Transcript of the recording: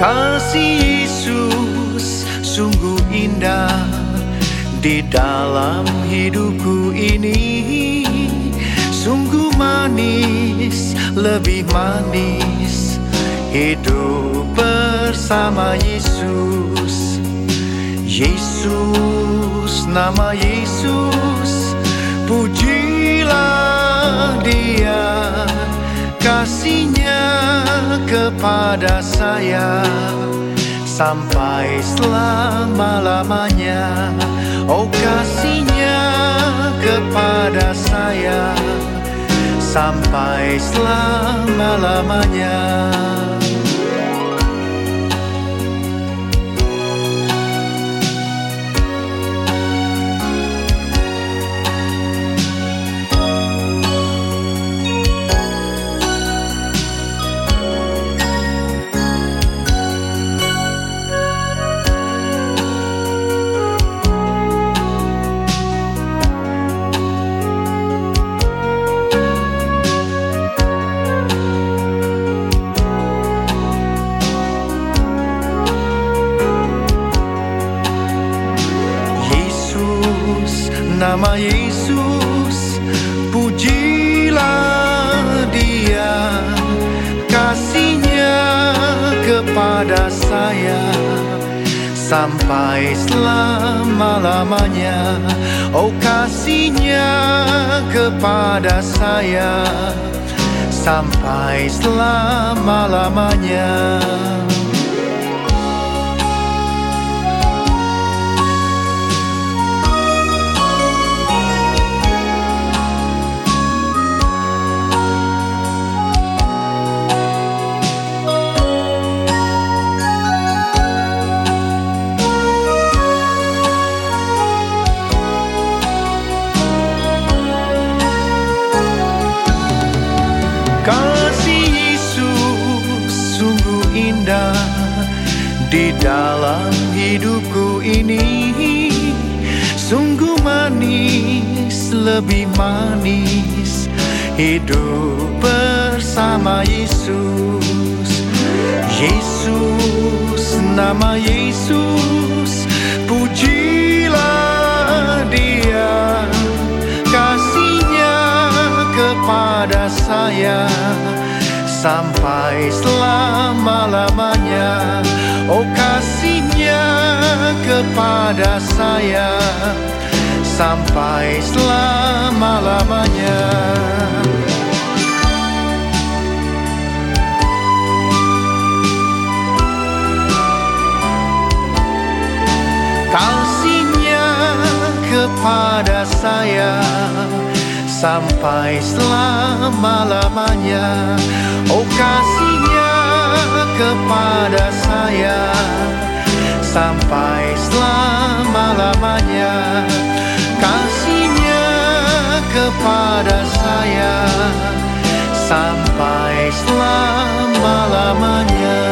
Kasih Yesus sungguh indah di dalam hidupku ini. Sungguh manis, lebih manis Hidup bersama Yesus. Yesus, nama Yesus Pujilah dia kepada saya Sampai selama-lamanya. Oh kasihnya kepada saya Sampai selama-lamanya nama Yesus Pujilah dia. Kasihnya kepada saya. Sampai selama-lamanya Oh kasihnya kepada saya. Sampai selama-lamanya di dalam hidupku ini. Sungguh manis, lebih manis Hidup bersama Yesus. Yesus, nama Yesus Pujilah dia. Kasihnya kepada saya Sampai selama-lamanya Oh kasihnya kepada saya Sampai selama-lamanya. Kasihnya kepada saya Sampai selama-lamanya. Oh kasihnya kepada Sampai selama-lamanya. Kasihnya kepada saya Sampai selama-lamanya